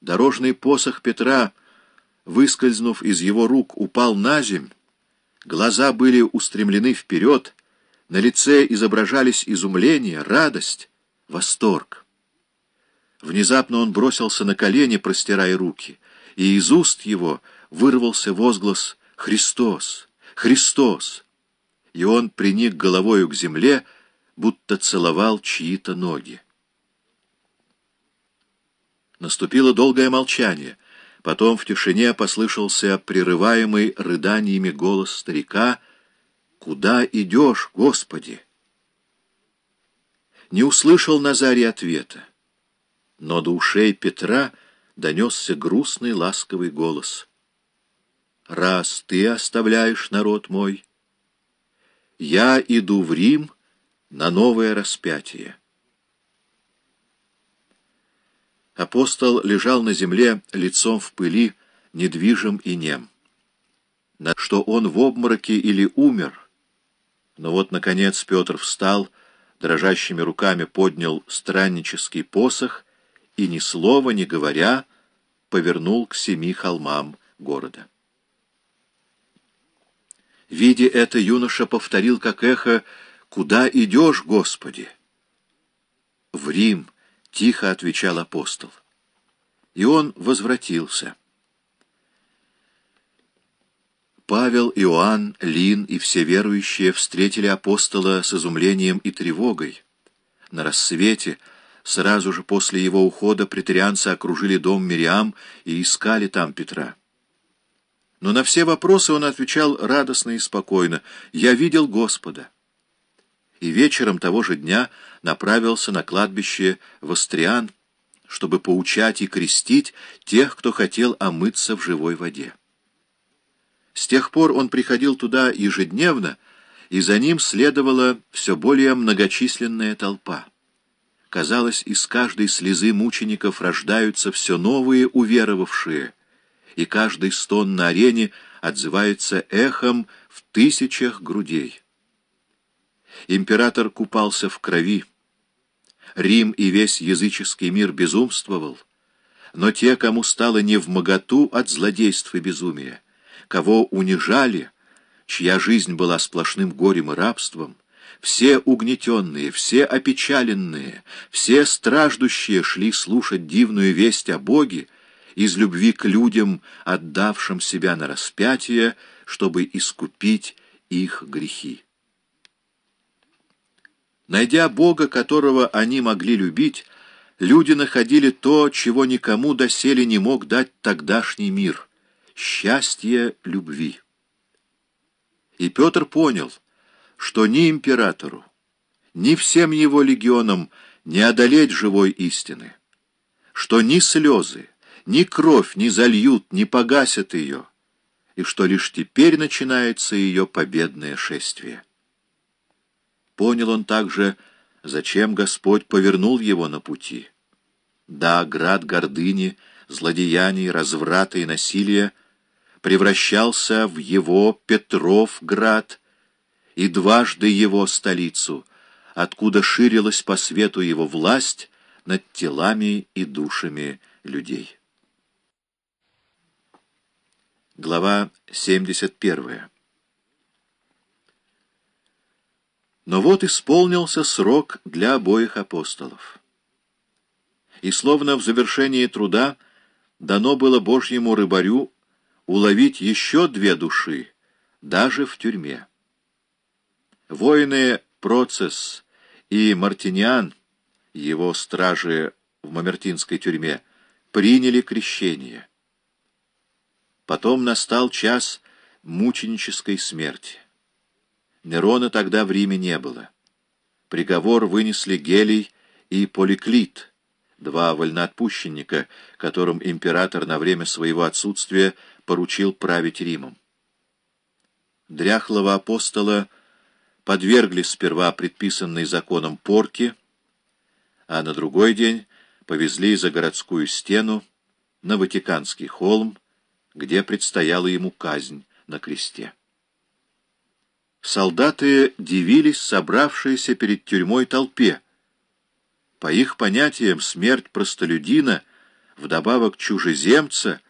Дорожный посох Петра, выскользнув из его рук, упал на земь, глаза были устремлены вперед, на лице изображались изумление, радость, восторг. Внезапно он бросился на колени, простирая руки, и из уст его вырвался возглас «Христос! Христос!» И он приник головою к земле, будто целовал чьи-то ноги. Наступило долгое молчание. Потом в тишине послышался прерываемый рыданиями голос старика «Куда идешь, Господи?» Не услышал Назарий ответа, но до ушей Петра донесся грустный ласковый голос. «Раз ты оставляешь народ мой, я иду в Рим на новое распятие». Апостол лежал на земле лицом в пыли, недвижим и нем. Что он в обмороке или умер. Но вот, наконец, Петр встал, дрожащими руками поднял страннический посох и, ни слова не говоря, повернул к семи холмам города. Видя это, юноша повторил, как эхо, «Куда идешь, Господи?» «В Рим», — тихо отвечал апостол. И он возвратился. Павел, Иоанн, Лин и все верующие встретили апостола с изумлением и тревогой. На рассвете, сразу же после его ухода, претарианцы окружили дом Мириам и искали там Петра. Но на все вопросы он отвечал радостно и спокойно «Я видел Господа» и вечером того же дня направился на кладбище Востриан, чтобы поучать и крестить тех, кто хотел омыться в живой воде. С тех пор он приходил туда ежедневно, и за ним следовала все более многочисленная толпа. Казалось, из каждой слезы мучеников рождаются все новые уверовавшие, и каждый стон на арене отзывается эхом в тысячах грудей. Император купался в крови. Рим и весь языческий мир безумствовал. Но те, кому стало не в моготу от злодейства и безумия, кого унижали, чья жизнь была сплошным горем и рабством, все угнетенные, все опечаленные, все страждущие шли слушать дивную весть о Боге из любви к людям, отдавшим себя на распятие, чтобы искупить их грехи. Найдя Бога, которого они могли любить, люди находили то, чего никому доселе не мог дать тогдашний мир — счастье любви. И Петр понял, что ни императору, ни всем его легионам не одолеть живой истины, что ни слезы, ни кровь не зальют, не погасят ее, и что лишь теперь начинается ее победное шествие. Понял он также, зачем Господь повернул его на пути. Да, град гордыни, злодеяний, разврата и насилия превращался в его Петров град и дважды его столицу, откуда ширилась по свету его власть над телами и душами людей. Глава 71 Но вот исполнился срок для обоих апостолов. И словно в завершении труда дано было Божьему рыбарю уловить еще две души, даже в тюрьме. Воины Процесс и Мартиниан, его стражи в Мамертинской тюрьме, приняли крещение. Потом настал час мученической смерти. Нерона тогда в Риме не было. Приговор вынесли Гелий и Поликлит, два вольноотпущенника, которым император на время своего отсутствия поручил править Римом. Дряхлого апостола подвергли сперва предписанной законом порки, а на другой день повезли за городскую стену на Ватиканский холм, где предстояла ему казнь на кресте. Солдаты дивились собравшейся перед тюрьмой толпе. По их понятиям, смерть простолюдина вдобавок чужеземца,